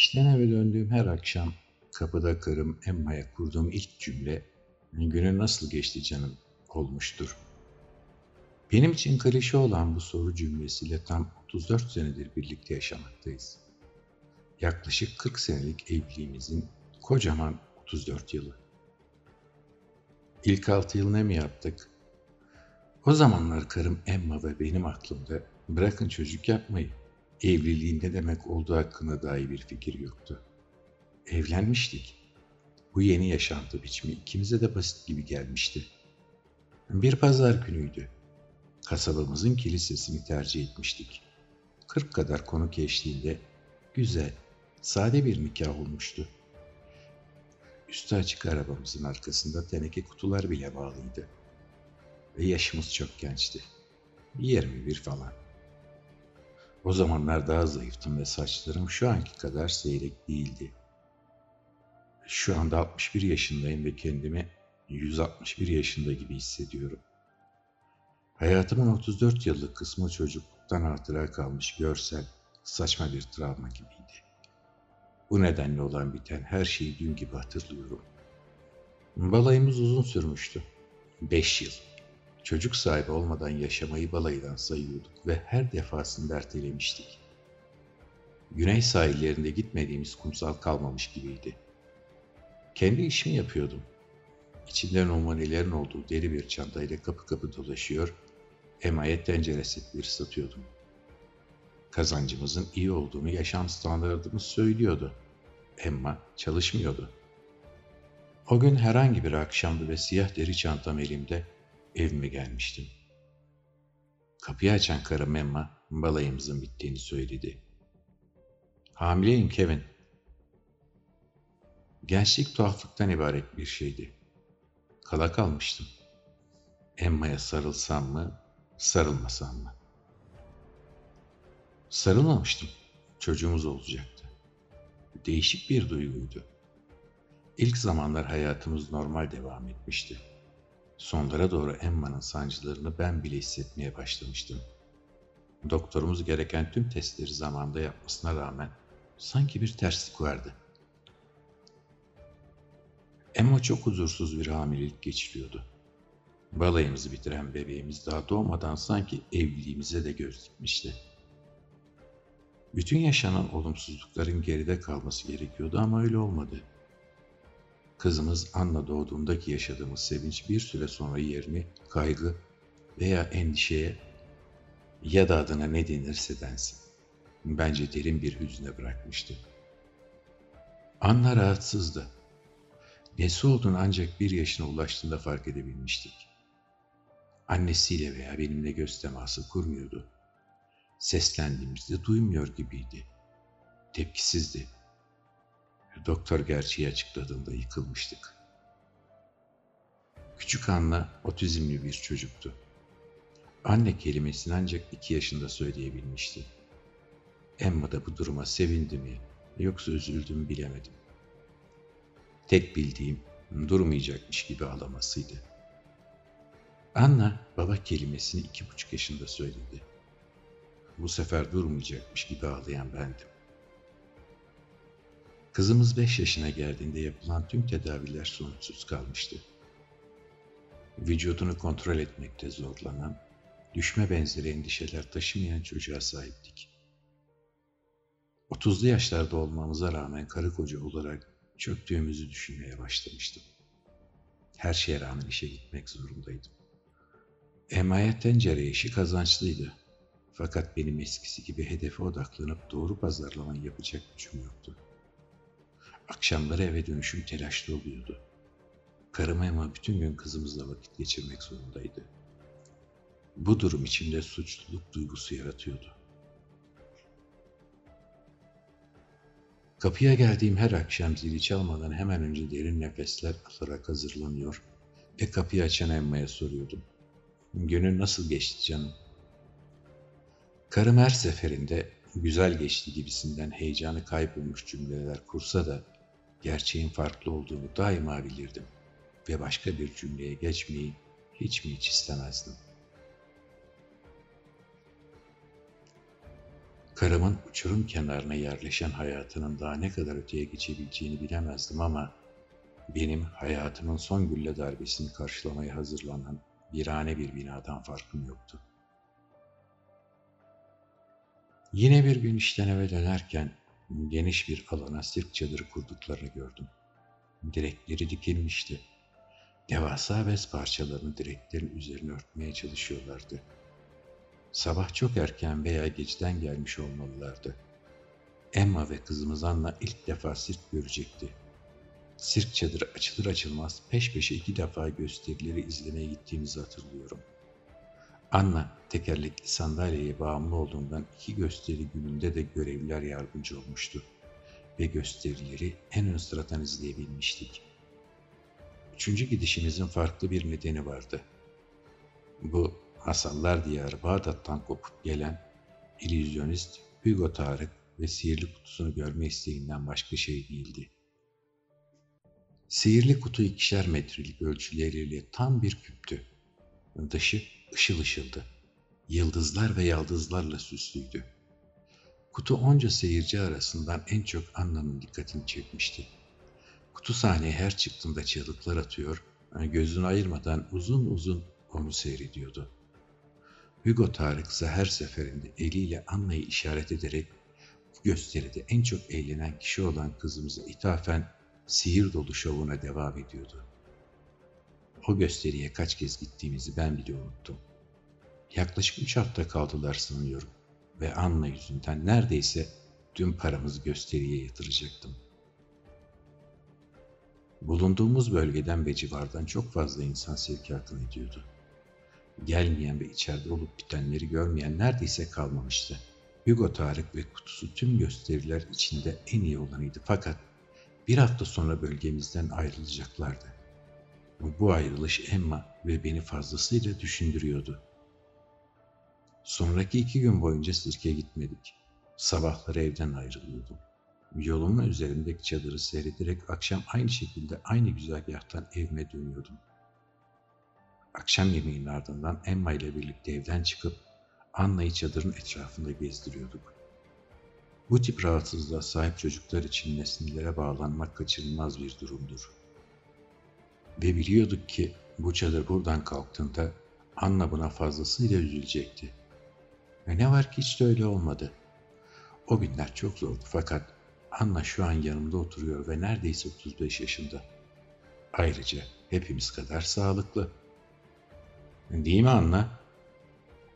İşten eve döndüğüm her akşam kapıda karım Emma'ya kurduğum ilk cümle günün nasıl geçti canım olmuştur. Benim için klişe olan bu soru cümlesiyle tam 34 senedir birlikte yaşamaktayız. Yaklaşık 40 senelik evliliğimizin kocaman 34 yılı. İlk 6 yıl ne mi yaptık? O zamanlar karım Emma ve benim aklımda bırakın çocuk yapmayı, evliliğin ne demek olduğu hakkında dahi bir fikir yoktu. Evlenmiştik. Bu yeni yaşantı biçimi ikimize de basit gibi gelmişti. Bir pazar günüydü. Kasabamızın kilisesini tercih etmiştik. Kırk kadar konuk eşliğinde güzel, sade bir nikah olmuştu. Üstü açık arabamızın arkasında teneke kutular bile bağlıydı. Ve yaşımız çok gençti. 21 falan. O zamanlar daha zayıftım ve saçlarım şu anki kadar seyrek değildi. Şu anda 61 yaşındayım ve kendimi 161 yaşında gibi hissediyorum. Hayatımın 34 yıllık kısmı çocukluktan hatıra kalmış görsel, saçma bir travma gibiydi. Bu nedenle olan biten her şeyi dün gibi hatırlıyorum. Balayımız uzun sürmüştü. Beş yıl. Çocuk sahibi olmadan yaşamayı balaydan sayıyorduk ve her defasında ertelemiştik. Güney sahillerinde gitmediğimiz kumsal kalmamış gibiydi. Kendi işimi yapıyordum. İçinde numunelerin olduğu deri bir çantayla kapı kapı dolaşıyor, emanet tencere setleri satıyordum. Kazancımızın iyi olduğunu yaşam standartımız söylüyordu. Emma çalışmıyordu. O gün herhangi bir akşamdı ve siyah deri çantam elimde evime gelmiştim. Kapıyı açan karım Emma balayımızın bittiğini söyledi. Hamileyim Kevin. Gençlik tuhaflıktan ibaret bir şeydi. Kala kalmıştım. Emma'ya sarılsam mı, sarılmasam mı? Sarılmamıştım. Çocuğumuz olacaktı. Değişik bir duyguydu. İlk zamanlar hayatımız normal devam etmişti. Sonlara doğru Emma'nın sancılarını ben bile hissetmeye başlamıştım. Doktorumuz gereken tüm testleri zamanda yapmasına rağmen sanki bir terslik vardı. Emma çok huzursuz bir hamilelik geçiriyordu. Balayımızı bitiren bebeğimiz daha doğmadan sanki evliliğimize de göz dikmişti. Bütün yaşanan olumsuzlukların geride kalması gerekiyordu ama öyle olmadı. Kızımız Anna doğduğundaki yaşadığımız sevinç bir süre sonra yerini kaygı veya endişeye ya da adına ne denirse densin. Bence derin bir hüzne bırakmıştı. Anna rahatsızdı. Nesi olduğunu ancak bir yaşına ulaştığında fark edebilmiştik. Annesiyle veya benimle göz teması kurmuyordu. Seslendiğimizde duymuyor gibiydi. Tepkisizdi. Doktor gerçeği açıkladığında yıkılmıştık. Küçük Anna otizmli bir çocuktu. Anne kelimesini ancak iki yaşında söyleyebilmişti. Emma da bu duruma sevindi mi yoksa üzüldü mü bilemedim. Tek bildiğim durmayacakmış gibi ağlamasıydı. Anna baba kelimesini iki buçuk yaşında söyledi. Bu sefer durmayacakmış gibi ağlayan bendim. Kızımız beş yaşına geldiğinde yapılan tüm tedaviler sonuçsuz kalmıştı. Vücudunu kontrol etmekte zorlanan, düşme benzeri endişeler taşımayan çocuğa sahiptik. Otuzlu yaşlarda olmamıza rağmen karı koca olarak çöktüğümüzü düşünmeye başlamıştım. Her şeye rağmen işe gitmek zorundaydım. Emanet tencere işi kazançlıydı. Fakat benim eskisi gibi hedefe odaklanıp doğru pazarlama yapacak gücüm yoktu. Akşamları eve dönüşüm telaşlı oluyordu. Karım Emma bütün gün kızımızla vakit geçirmek zorundaydı. Bu durum içimde suçluluk duygusu yaratıyordu. Kapıya geldiğim her akşam zili çalmadan hemen önce derin nefesler alarak hazırlanıyor ve kapıyı açan Emma'ya soruyordum. Günün nasıl geçti canım? Karım her seferinde güzel geçti gibisinden heyecanı kaybolmuş cümleler kursa da gerçeğin farklı olduğunu daima bilirdim ve başka bir cümleye geçmeyi hiç mi hiç istemezdim. Karımın uçurum kenarına yerleşen hayatının daha ne kadar öteye geçebileceğini bilemezdim ama benim hayatımın son gülle darbesini karşılamaya hazırlanan birane bir binadan farkım yoktu. Yine bir gün işten eve dönerken geniş bir alana sirk çadırı kurduklarını gördüm. Direkleri dikilmişti. Devasa bez parçalarını direklerin üzerine örtmeye çalışıyorlardı. Sabah çok erken veya geceden gelmiş olmalılardı. Emma ve kızımız Anna ilk defa sirk görecekti. Sirk çadırı açılır açılmaz peş peşe iki defa gösterileri izlemeye gittiğimizi hatırlıyorum. Anna tekerlekli sandalyeye bağımlı olduğundan iki gösteri gününde de görevliler yardımcı olmuştu ve gösterileri en ön sıradan izleyebilmiştik. Üçüncü gidişimizin farklı bir nedeni vardı. Bu masallar diyarı Bağdat'tan kopup gelen illüzyonist Hugo Tarık ve sihirli kutusunu görme isteğinden başka şey değildi. Sihirli kutu ikişer metrelik ölçüleriyle tam bir küptü. Dışı ışıl ışıldı. Yıldızlar ve yaldızlarla süslüydü. Kutu onca seyirci arasından en çok Anna'nın dikkatini çekmişti. Kutu sahneye her çıktığında çığlıklar atıyor, gözünü ayırmadan uzun uzun onu seyrediyordu. Hugo Tarık ise her seferinde eliyle Anna'yı işaret ederek gösteride en çok eğlenen kişi olan kızımıza ithafen sihir dolu şovuna devam ediyordu. O gösteriye kaç kez gittiğimizi ben bile unuttum. Yaklaşık üç hafta kaldılar sanıyorum ve Anna yüzünden neredeyse tüm paramızı gösteriye yatıracaktım. Bulunduğumuz bölgeden ve civardan çok fazla insan sevki akın ediyordu. Gelmeyen ve içeride olup bitenleri görmeyen neredeyse kalmamıştı. Hugo Tarık ve kutusu tüm gösteriler içinde en iyi olanıydı fakat bir hafta sonra bölgemizden ayrılacaklardı. Bu ayrılış Emma ve beni fazlasıyla düşündürüyordu. Sonraki iki gün boyunca sirke gitmedik. Sabahları evden ayrılıyordum. Yolumun üzerindeki çadırı seyrederek akşam aynı şekilde aynı güzergahtan evime dönüyordum. Akşam yemeğinin ardından Emma ile birlikte evden çıkıp Anna'yı çadırın etrafında gezdiriyorduk. Bu tip rahatsızlığa sahip çocuklar için nesnelere bağlanmak kaçınılmaz bir durumdur. Ve biliyorduk ki bu çadır buradan kalktığında Anna buna fazlasıyla üzülecekti. Ve ne var ki hiç de öyle olmadı. O günler çok zordu fakat Anna şu an yanımda oturuyor ve neredeyse 35 yaşında. Ayrıca hepimiz kadar sağlıklı. Değil mi Anna?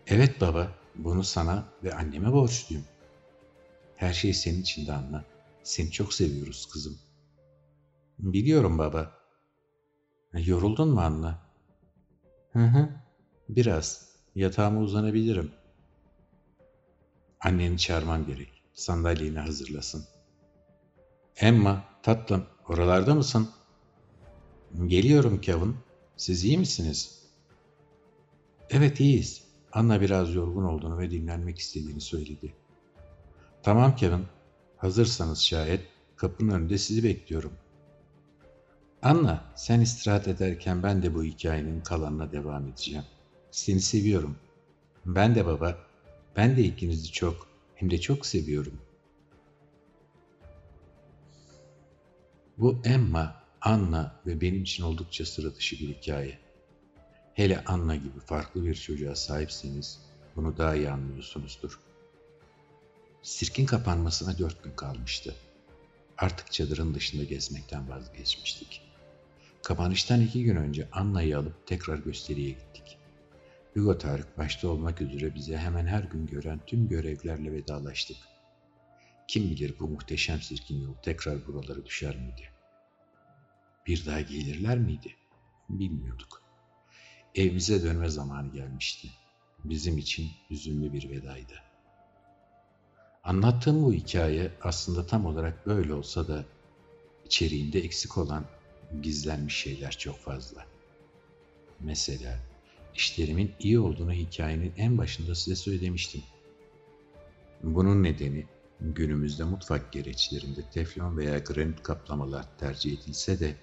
Evet baba, bunu sana ve anneme borçluyum. Her şey senin için de Anna. Seni çok seviyoruz kızım. Biliyorum baba. Yoruldun mu Anna? Hı hı, biraz. Yatağıma uzanabilirim. Anneni çağırmam gerek. Sandalyeni hazırlasın. Emma, tatlım, oralarda mısın? Geliyorum Kevin. Siz iyi misiniz? Evet iyiyiz. Anna biraz yorgun olduğunu ve dinlenmek istediğini söyledi. Tamam Kevin, hazırsanız şayet kapının önünde sizi bekliyorum. Anna, sen istirahat ederken ben de bu hikayenin kalanına devam edeceğim. Seni seviyorum. Ben de baba, ben de ikinizi çok, hem de çok seviyorum. Bu Emma, Anna ve benim için oldukça sıra dışı bir hikaye. Hele Anna gibi farklı bir çocuğa sahipseniz bunu daha iyi anlıyorsunuzdur. Sirkin kapanmasına dört gün kalmıştı. Artık çadırın dışında gezmekten vazgeçmiştik. Kapanıştan iki gün önce Anna'yı alıp tekrar gösteriye gittik. Hugo Tarık başta olmak üzere bize hemen her gün gören tüm görevlerle vedalaştık. Kim bilir bu muhteşem sirkin yolu tekrar buralara düşer miydi? Bir daha gelirler miydi? Bilmiyorduk. Evimize dönme zamanı gelmişti. Bizim için hüzünlü bir vedaydı. Anlattığım bu hikaye aslında tam olarak böyle olsa da içeriğinde eksik olan gizlenmiş şeyler çok fazla. Mesela işlerimin iyi olduğunu hikayenin en başında size söylemiştim. Bunun nedeni günümüzde mutfak gereçlerinde teflon veya granit kaplamalar tercih edilse de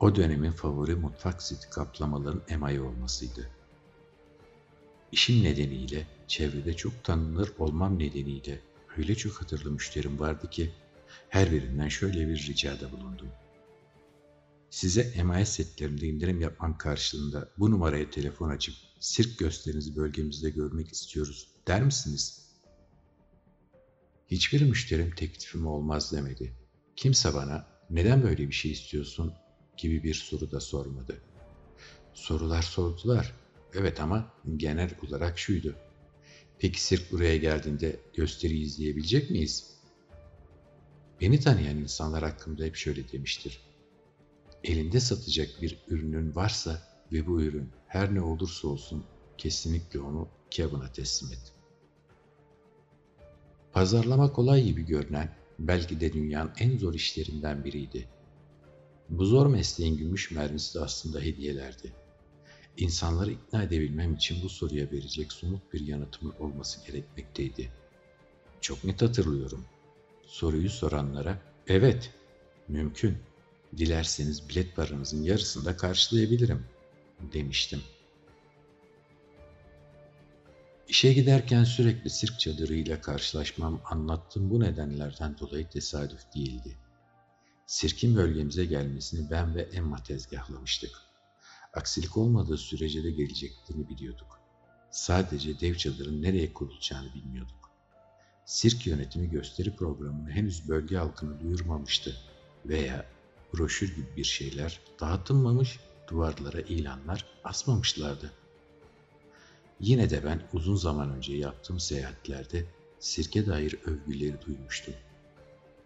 o dönemin favori mutfak seti kaplamaların emayi olmasıydı. İşim nedeniyle, çevrede çok tanınır olmam nedeniyle öyle çok hatırlı müşterim vardı ki her birinden şöyle bir ricada bulundum. Size emanet setlerimde indirim yapmam karşılığında bu numaraya telefon açıp sirk gösterinizi bölgemizde görmek istiyoruz der misiniz? Hiçbir müşterim teklifim olmaz demedi. Kimse bana neden böyle bir şey istiyorsun gibi bir soru da sormadı. Sorular sordular. Evet ama genel olarak şuydu. Peki sirk buraya geldiğinde gösteri izleyebilecek miyiz? Beni tanıyan insanlar hakkında hep şöyle demiştir. Elinde satacak bir ürünün varsa ve bu ürün her ne olursa olsun kesinlikle onu Kevin'a teslim et. Pazarlama kolay gibi görünen belki de dünyanın en zor işlerinden biriydi. Bu zor mesleğin gümüş mermisi de aslında hediyelerdi. İnsanları ikna edebilmem için bu soruya verecek somut bir yanıtımın olması gerekmekteydi. Çok net hatırlıyorum. Soruyu soranlara, evet, mümkün. Dilerseniz bilet paranızın yarısını da karşılayabilirim, demiştim. İşe giderken sürekli sirk çadırıyla karşılaşmam anlattığım bu nedenlerden dolayı tesadüf değildi. Sirkin bölgemize gelmesini ben ve Emma tezgahlamıştık. Aksilik olmadığı sürece de geleceklerini biliyorduk. Sadece dev çadırın nereye kurulacağını bilmiyorduk. Sirk yönetimi gösteri programını henüz bölge halkına duyurmamıştı veya broşür gibi bir şeyler dağıtılmamış, duvarlara ilanlar asmamışlardı. Yine de ben uzun zaman önce yaptığım seyahatlerde sirke dair övgüleri duymuştum.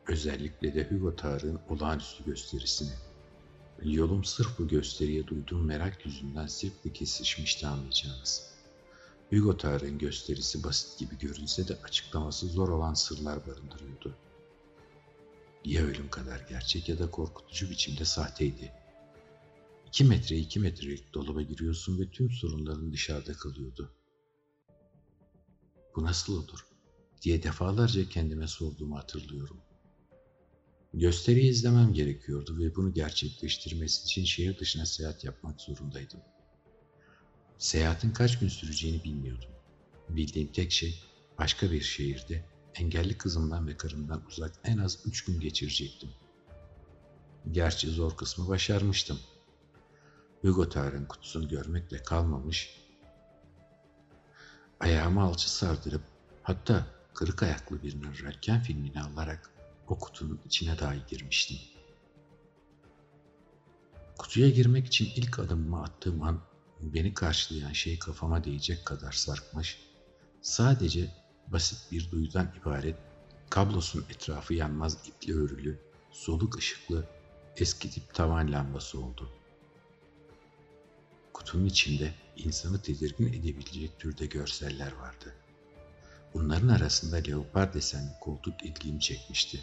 Özellikle de Hugo Tarık'ın olağanüstü gösterisini. Yolum sırf bu gösteriye duyduğum merak yüzünden sirkle kesişmişti anlayacağınız. Hugo Tarık'ın gösterisi basit gibi görünse de açıklaması zor olan sırlar barındırıyordu. Ya ölüm kadar gerçek ya da korkutucu biçimde sahteydi. 2 metre 2 metrelik dolaba giriyorsun ve tüm sorunların dışarıda kalıyordu. Bu nasıl olur? diye defalarca kendime sorduğumu hatırlıyorum. Gösteriyi izlemem gerekiyordu ve bunu gerçekleştirmesi için şehir dışına seyahat yapmak zorundaydım. Seyahatin kaç gün süreceğini bilmiyordum. Bildiğim tek şey başka bir şehirde engelli kızımdan ve karımdan uzak en az üç gün geçirecektim. Gerçi zor kısmı başarmıştım. Hugo Tar'ın kutusunu görmekle kalmamış, ayağımı alçı sardırıp hatta kırık ayaklı birinin röntgen filmini alarak o kutunun içine dahi girmiştim. Kutuya girmek için ilk adımımı attığım an beni karşılayan şey kafama değecek kadar sarkmış, sadece basit bir duyudan ibaret, kablosun etrafı yanmaz iple örülü, soluk ışıklı, eski tip tavan lambası oldu. Kutunun içinde insanı tedirgin edebilecek türde görseller vardı. Bunların arasında leopar desenli koltuk ilgimi çekmişti.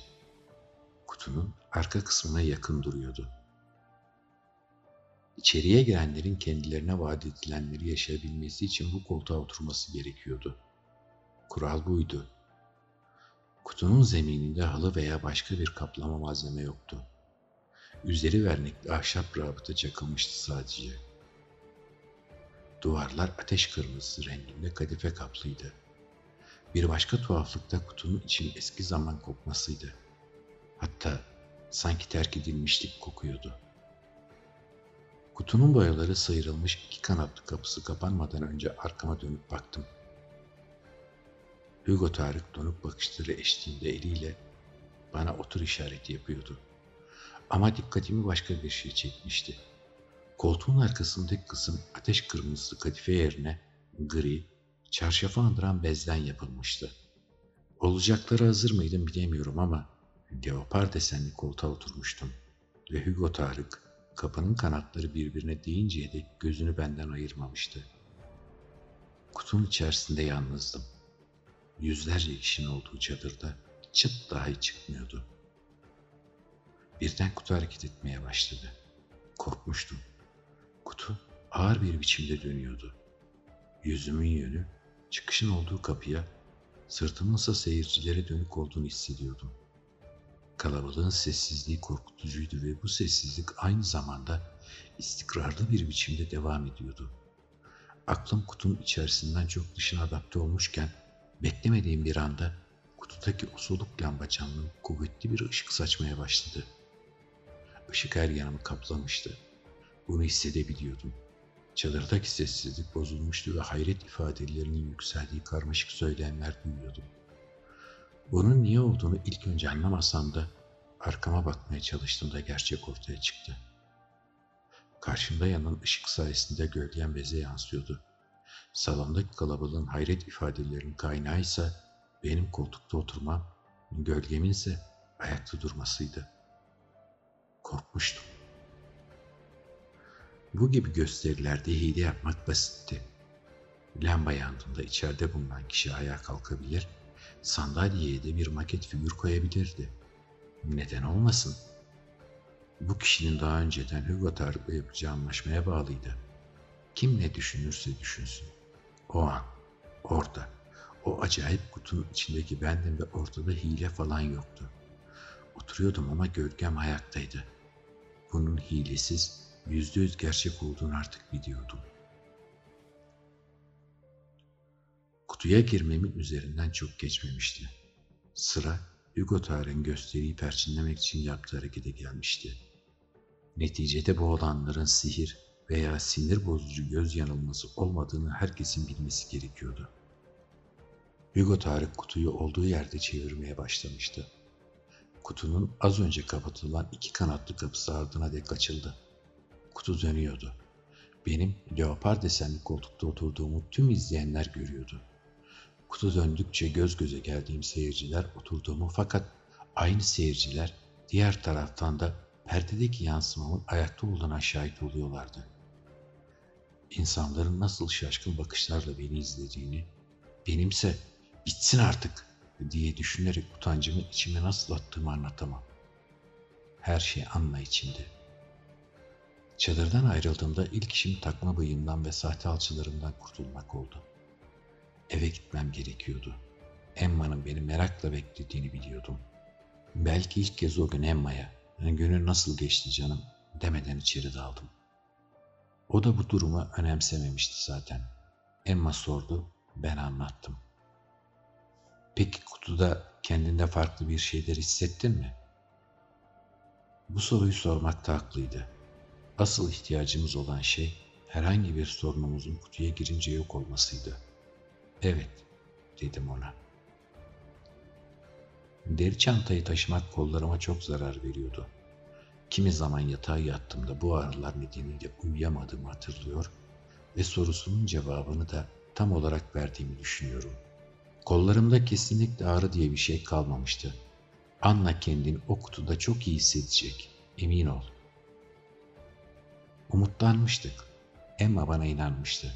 Kutunun arka kısmına yakın duruyordu. İçeriye girenlerin kendilerine vaat edilenleri yaşayabilmesi için bu koltuğa oturması gerekiyordu. Kural buydu. Kutunun zemininde halı veya başka bir kaplama malzeme yoktu. Üzeri vernikli ahşap rabıta çakılmıştı sadece. Duvarlar ateş kırmızısı renginde kadife kaplıydı. Bir başka tuhaflık da kutunun için eski zaman kokmasıydı. Hatta sanki terk edilmişlik kokuyordu. Kutunun boyaları sıyrılmış iki kanatlı kapısı kapanmadan önce arkama dönüp baktım. Hugo Tarık donuk bakışları eşliğinde eliyle bana otur işareti yapıyordu. Ama dikkatimi başka bir şey çekmişti. Koltuğun arkasındaki kısım ateş kırmızısı kadife yerine gri, çarşafı andıran bezden yapılmıştı. Olacakları hazır mıydım bilemiyorum ama leopar desenli koltuğa oturmuştum ve Hugo Tarık kapının kanatları birbirine değinceye dek gözünü benden ayırmamıştı. Kutunun içerisinde yalnızdım. Yüzlerce kişinin olduğu çadırda çıt dahi çıkmıyordu. Birden kutu hareket etmeye başladı. Korkmuştum. Kutu ağır bir biçimde dönüyordu. Yüzümün yönü çıkışın olduğu kapıya, sırtımınsa seyircilere dönük olduğunu hissediyordum. Kalabalığın sessizliği korkutucuydu ve bu sessizlik aynı zamanda istikrarlı bir biçimde devam ediyordu. Aklım kutunun içerisinden çok dışına adapte olmuşken beklemediğim bir anda kutudaki o soluk lamba camının kuvvetli bir ışık saçmaya başladı. Işık her yanımı kaplamıştı. Bunu hissedebiliyordum. Çadırdaki sessizlik bozulmuştu ve hayret ifadelerinin yükseldiği karmaşık söylemler duyuyordum. Bunun niye olduğunu ilk önce anlamasam da arkama bakmaya çalıştığımda gerçek ortaya çıktı. Karşımda yanan ışık sayesinde gölgem beze yansıyordu. Salondaki kalabalığın hayret ifadelerinin kaynağı ise benim koltukta oturmam, gölgemin ise ayakta durmasıydı. Korkmuştum. Bu gibi gösterilerde hile yapmak basitti. Lamba yandığında içeride bulunan kişi ayağa kalkabilir, sandalyeye de bir maket figür koyabilirdi. Neden olmasın? Bu kişinin daha önceden Hugo Tarık'la yapacağı anlaşmaya bağlıydı. Kim ne düşünürse düşünsün. O an, orada, o acayip kutunun içindeki bendim ve ortada hile falan yoktu. Oturuyordum ama gölgem ayaktaydı. Bunun hilesiz, yüzde yüz gerçek olduğunu artık biliyordum. Kutuya girmemin üzerinden çok geçmemişti. Sıra Hugo Tarık'ın gösteriyi perçinlemek için yaptığı harekete gelmişti. Neticede bu olanların sihir veya sinir bozucu göz yanılması olmadığını herkesin bilmesi gerekiyordu. Hugo Tarık kutuyu olduğu yerde çevirmeye başlamıştı. Kutunun az önce kapatılan iki kanatlı kapısı ardına dek açıldı. Kutu dönüyordu. Benim leopar desenli koltukta oturduğumu tüm izleyenler görüyordu. Kutu döndükçe göz göze geldiğim seyirciler oturduğumu fakat aynı seyirciler diğer taraftan da perdedeki yansımamın ayakta olduğuna şahit oluyorlardı. İnsanların nasıl şaşkın bakışlarla beni izlediğini, benimse bitsin artık diye düşünerek utancımı içime nasıl attığımı anlatamam. Her şey Anna içindi. Çadırdan ayrıldığımda ilk işim takma bıyığımdan ve sahte alçılarımdan kurtulmak oldu. Eve gitmem gerekiyordu. Emma'nın beni merakla beklediğini biliyordum. Belki ilk kez o gün Emma'ya, günün nasıl geçti canım demeden içeri daldım. O da bu durumu önemsememişti zaten. Emma sordu, ben anlattım. Peki kutuda kendinde farklı bir şeyler hissettin mi? Bu soruyu sormakta haklıydı. Asıl ihtiyacımız olan şey herhangi bir sorunumuzun kutuya girince yok olmasıydı. Evet, dedim ona. Deri çantayı taşımak kollarıma çok zarar veriyordu. Kimi zaman yatağa yattığımda bu ağrılar nedeniyle uyuyamadığımı hatırlıyor ve sorusunun cevabını da tam olarak verdiğimi düşünüyorum. Kollarımda kesinlikle ağrı diye bir şey kalmamıştı. Anna kendini o kutuda çok iyi hissedecek, emin ol. Umutlanmıştık. Emma bana inanmıştı.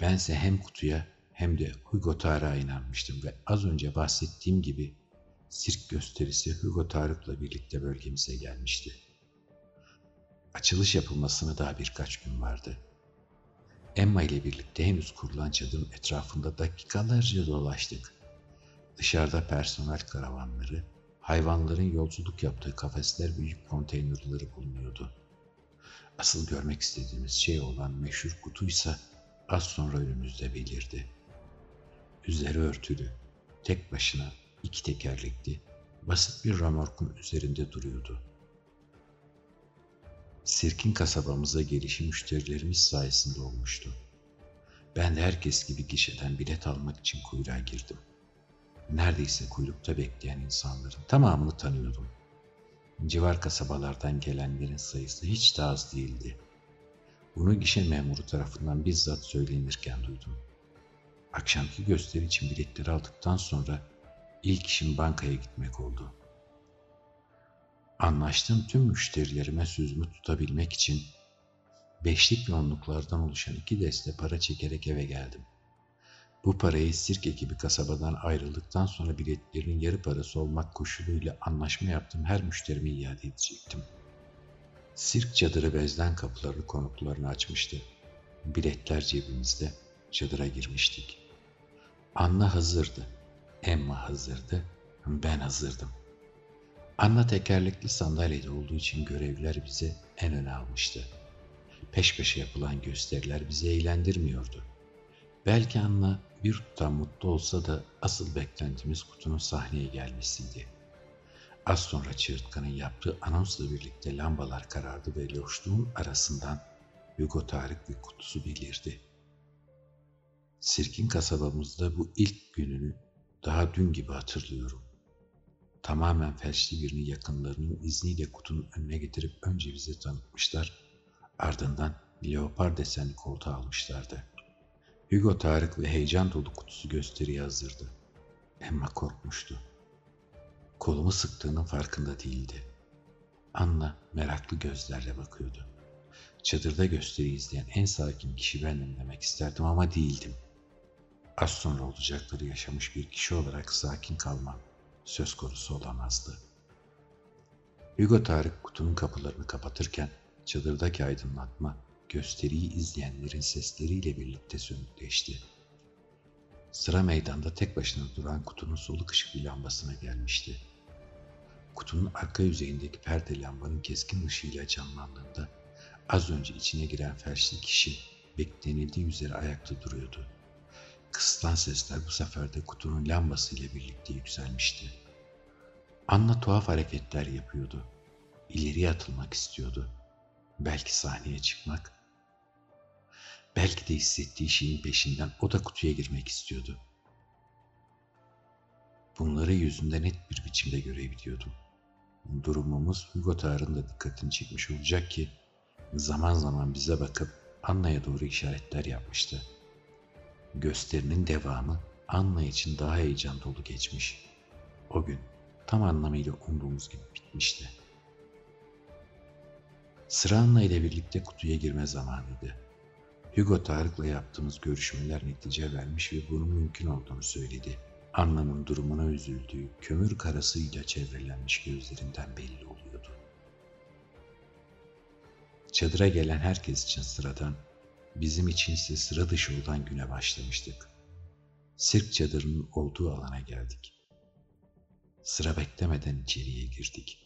Bense hem kutuya hem de Hugo Tarık'a inanmıştım ve az önce bahsettiğim gibi sirk gösterisi Hugo Tarık'la birlikte bölgemize gelmişti. Açılış yapılmasına daha birkaç gün vardı. Emma ile birlikte henüz kurulan çadırın etrafında dakikalarca dolaştık. Dışarıda personel karavanları, hayvanların yolculuk yaptığı kafesler büyük konteynerleri bulunuyordu. Asıl görmek istediğimiz şey olan meşhur kutuysa az sonra önümüzde belirdi. Üzeri örtülü, tek başına iki tekerlekli, basit bir ramorkun üzerinde duruyordu. Sirkin kasabamıza gelişi müşterilerimiz sayesinde olmuştu. Ben de herkes gibi gişeden bilet almak için kuyruğa girdim. Neredeyse kuyrukta bekleyen insanların tamamını tanıyordum. Civar kasabalardan gelenlerin sayısı hiç de az değildi. Bunu gişe memuru tarafından bizzat söylenirken duydum. Akşamki gösteri için biletleri aldıktan sonra ilk işim bankaya gitmek oldu. Anlaştığım tüm müşterilerime sözümü tutabilmek için beşlik yoğunluklardan oluşan iki deste para çekerek eve geldim. Bu parayı sirk ekibi kasabadan ayrıldıktan sonra biletlerinin yarı parası olmak koşuluyla anlaşma yaptığım her müşterime iade edecektim. Sirk çadırı bezden kapılarını konuklarına açmıştı. Biletler cebimizde, çadıra girmiştik. Anna hazırdı, Emma hazırdı, ben hazırdım. Anna tekerlekli sandalyede olduğu için görevliler bize en öne almıştı. Peş peşe yapılan gösteriler bizi eğlendirmiyordu. Belki Anna bir tutam mutlu olsa da asıl beklentimiz kutunun sahneye gelmesiydi. Az sonra çığırtkanın yaptığı anonsla birlikte lambalar karardı ve loşluğun arasından Hugo Tarık bir kutusu belirdi. Sirkin kasabamızda bu ilk gününü daha dün gibi hatırlıyorum. Tamamen felçli birini yakınlarının izniyle kutunun önüne getirip önce bize tanıtmışlar, ardından leopar desenli koltuğa almışlardı. Hugo Tarık ve heyecan dolu kutusu gösteriye hazırdı. Emma korkmuştu. Kolumu sıktığının farkında değildi. Anna meraklı gözlerle bakıyordu. Çadırda gösteri izleyen en sakin kişi bendim demek isterdim ama değildim. Az sonra olacakları yaşamış bir kişi olarak sakin kalmam söz konusu olamazdı. Hugo Tarık kutunun kapılarını kapatırken çadırdaki aydınlatma gösteriyi izleyenlerin sesleriyle birlikte sönükleşti. Sıra meydanda tek başına duran kutunun soluk ışık bir lambasına gelmişti. Kutunun arka yüzeyindeki perde lambanın keskin ışığıyla canlandığında az önce içine giren felçli kişi beklenildiği üzere ayakta duruyordu. Kısıtlan sesler bu sefer de kutunun lambası ile birlikte yükselmişti. Anna tuhaf hareketler yapıyordu. İleriye atılmak istiyordu. Belki sahneye çıkmak. Belki de hissettiği şeyin peşinden o da kutuya girmek istiyordu. Bunları yüzünde net bir biçimde görebiliyordum. Durumumuz Hugo Tar'ın da dikkatini çekmiş olacak ki zaman zaman bize bakıp Anna'ya doğru işaretler yapmıştı. Gösterinin devamı Anna için daha heyecan dolu geçmiş. O gün tam anlamıyla umduğumuz gibi bitmişti. Sıra Anna ile birlikte kutuya girme zamanıydı. Hugo Tarık'la yaptığımız görüşmeler netice vermiş ve bunun mümkün olduğunu söyledi. Anna'nın durumuna üzüldüğü kömür karasıyla çevrelenmiş gözlerinden belli oluyordu. Çadıra gelen herkes için sıradan, bizim için ise sıra dışı olan güne başlamıştık. Sirk çadırının olduğu alana geldik. Sıra beklemeden içeriye girdik.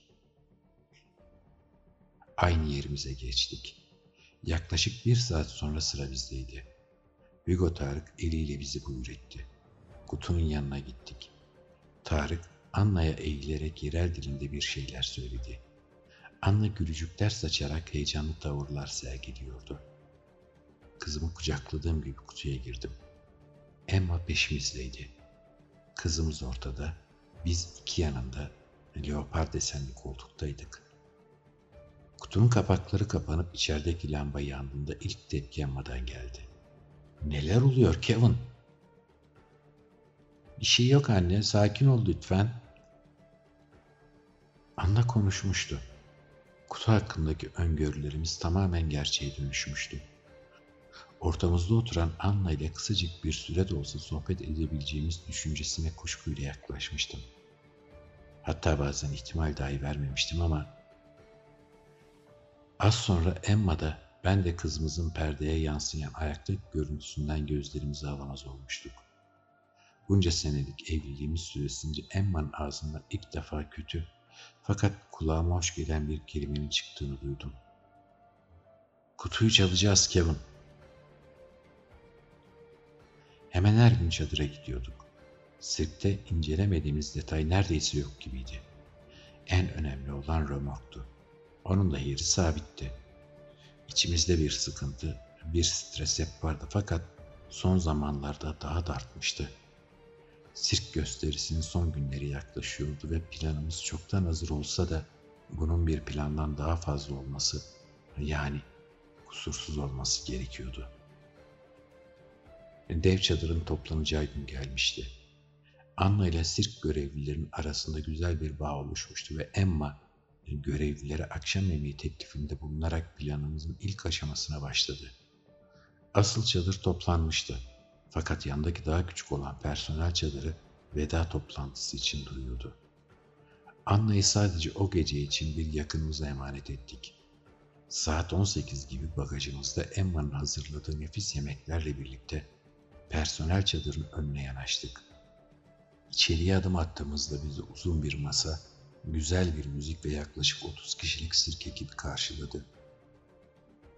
Aynı yerimize geçtik. Yaklaşık bir saat sonra sıra bizdeydi. Hugo Tarık eliyle bizi buyur etti. Kutunun yanına gittik. Tarık Anna'ya eğilerek yerel dilinde bir şeyler söyledi. Anna gülücükler saçarak heyecanlı tavırlar sergiliyordu. Kızımı kucakladığım gibi kutuya girdim. Emma peşimizdeydi. Kızımız ortada, biz iki yanında leopar desenli koltuktaydık. Kutunun kapakları kapanıp içerideki lamba yandığında ilk tepki Emma'dan geldi. Neler oluyor Kevin? Bir şey yok anne, sakin ol lütfen. Anna konuşmuştu. Kutu hakkındaki öngörülerimiz tamamen gerçeğe dönüşmüştü. Ortamızda oturan Anna ile kısacık bir süre de olsa sohbet edebileceğimiz düşüncesine kuşkuyla yaklaşmıştım. Hatta bazen ihtimal dahi vermemiştim ama az sonra Emma da ben de kızımızın perdeye yansıyan ayaklık görüntüsünden gözlerimizi alamaz olmuştuk. Bunca senelik evliliğimiz süresince Emma'nın ağzından ilk defa kötü fakat kulağıma hoş gelen bir kelimenin çıktığını duydum. Kutuyu çalacağız Kevin. Hemen her gün çadıra gidiyorduk. Sirkte incelemediğimiz detay neredeyse yok gibiydi. En önemli olan römorktu. Onun da yeri sabitti. İçimizde bir sıkıntı, bir stres hep vardı fakat son zamanlarda daha da artmıştı. Sirk gösterisinin son günleri yaklaşıyordu ve planımız çoktan hazır olsa da bunun bir plandan daha fazla olması yani kusursuz olması gerekiyordu. Dev çadırın toplanacağı gün gelmişti. Anna ile sirk görevlilerinin arasında güzel bir bağ oluşmuştu ve Emma görevlilere akşam yemeği teklifinde bulunarak planımızın ilk aşamasına başladı. Asıl çadır toplanmıştı. Fakat yandaki daha küçük olan personel çadırı veda toplantısı için duruyordu. Anna'yı sadece o gece için bir yakınımıza emanet ettik. Saat 18 gibi bagajımızda Emma'nın hazırladığı nefis yemeklerle birlikte personel çadırın önüne yanaştık. İçeriye adım attığımızda bizi uzun bir masa, güzel bir müzik ve yaklaşık 30 kişilik sirk ekibi karşıladı.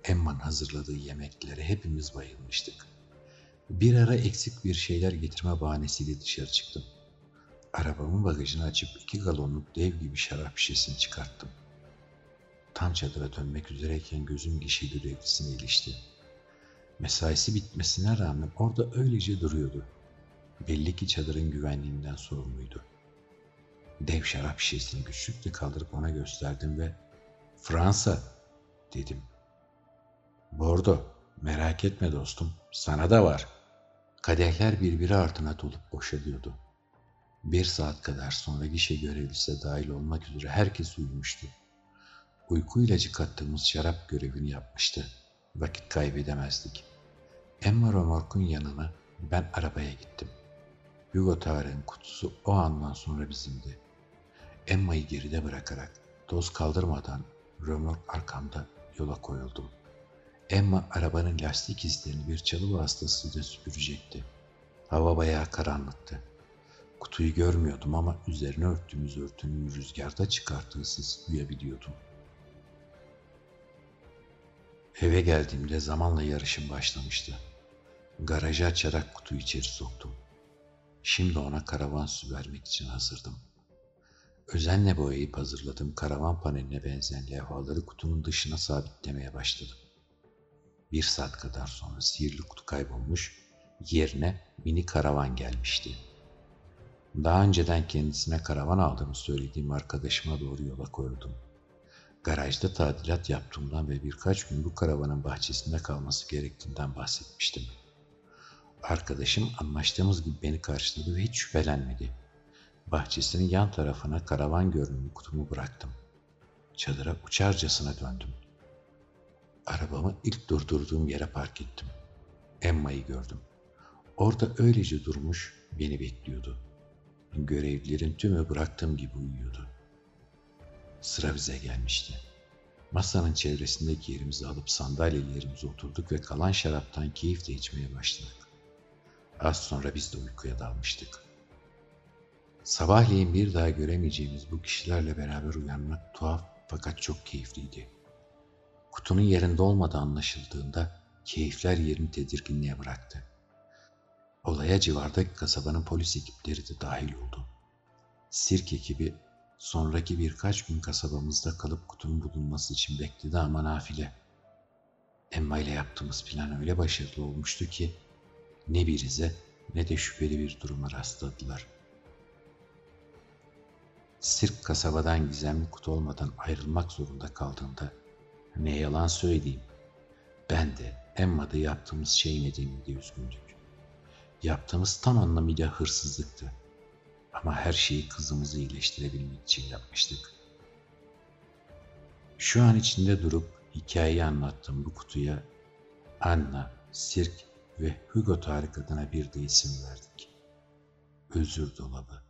Emma'nın hazırladığı yemeklere hepimiz bayılmıştık. Bir ara eksik bir şeyler getirme bahanesiyle dışarı çıktım. Arabamın bagajını açıp iki galonluk dev gibi şarap şişesini çıkarttım. Tam çadıra dönmek üzereyken gözüm gişe görevlisine ilişti. Mesaisi bitmesine rağmen orada öylece duruyordu. Belli ki çadırın güvenliğinden sorumluydu. Dev şarap şişesini güçlükle kaldırıp ona gösterdim ve Fransa dedim. Bordo merak etme dostum sana da var. Kadehler birbiri ardına dolup boşalıyordu. Bir saat kadar sonra gişe görevlisi dahil olmak üzere herkes uyumuştu. Uyku ilacı kattığımız şarap görevini yapmıştı. Vakit kaybedemezdik. Emma Romork'un yanına ben arabaya gittim. Hugo Tarık'ın kutusu o andan sonra bizimdi. Emma'yı geride bırakarak toz kaldırmadan römork arkamda yola koyuldum. Emma arabanın lastik izlerini bir çalı vasıtasıyla süpürecekti. Hava bayağı karanlıktı. Kutuyu görmüyordum ama üzerine örttüğümüz örtünün rüzgarda çıkarttığı ses duyabiliyordum. Eve geldiğimde zamanla yarışım başlamıştı. Garajı açarak kutuyu içeri soktum. Şimdi ona karavan su vermek için hazırdım. Özenle boyayıp hazırladığım karavan paneline benzeyen levhaları kutunun dışına sabitlemeye başladım. Bir saat kadar sonra sihirli kutu kaybolmuş, yerine mini karavan gelmişti. Daha önceden kendisine karavan aldığımı söylediğim arkadaşıma doğru yola koyuldum. Garajda tadilat yaptığımdan ve birkaç gün bu karavanın bahçesinde kalması gerektiğinden bahsetmiştim. Arkadaşım anlaştığımız gibi beni karşıladı ve hiç şüphelenmedi. Bahçesinin yan tarafına karavan görünümlü kutumu bıraktım. Çadıra uçarcasına döndüm. Arabamı ilk durdurduğum yere park ettim. Emma'yı gördüm. Orada öylece durmuş beni bekliyordu. Görevlilerin tümü bıraktığım gibi uyuyordu. Sıra bize gelmişti. Masanın çevresindeki yerimizi alıp sandalyelerimize oturduk ve kalan şaraptan keyifle içmeye başladık. Az sonra biz de uykuya dalmıştık. Sabahleyin bir daha göremeyeceğimiz bu kişilerle beraber uyanmak tuhaf fakat çok keyifliydi. Kutunun yerinde olmadığı anlaşıldığında keyifler yerini tedirginliğe bıraktı. Olaya civardaki kasabanın polis ekipleri de dahil oldu. Sirk ekibi sonraki birkaç gün kasabamızda kalıp kutunun bulunması için bekledi ama nafile. Emma ile yaptığımız plan öyle başarılı olmuştu ki ne bir ize ne de şüpheli bir duruma rastladılar. Sirk kasabadan gizemli kutu olmadan ayrılmak zorunda kaldığında ne yalan söyleyeyim ben de Emma'da yaptığımız şey nedeniyle üzgündük. Yaptığımız tam anlamıyla hırsızlıktı. Ama her şeyi kızımızı iyileştirebilmek için yapmıştık. Şu an içinde durup hikayeyi anlattığım bu kutuya Anna, Sirk ve Hugo Tarık adına bir de isim verdik. Özür dolabı.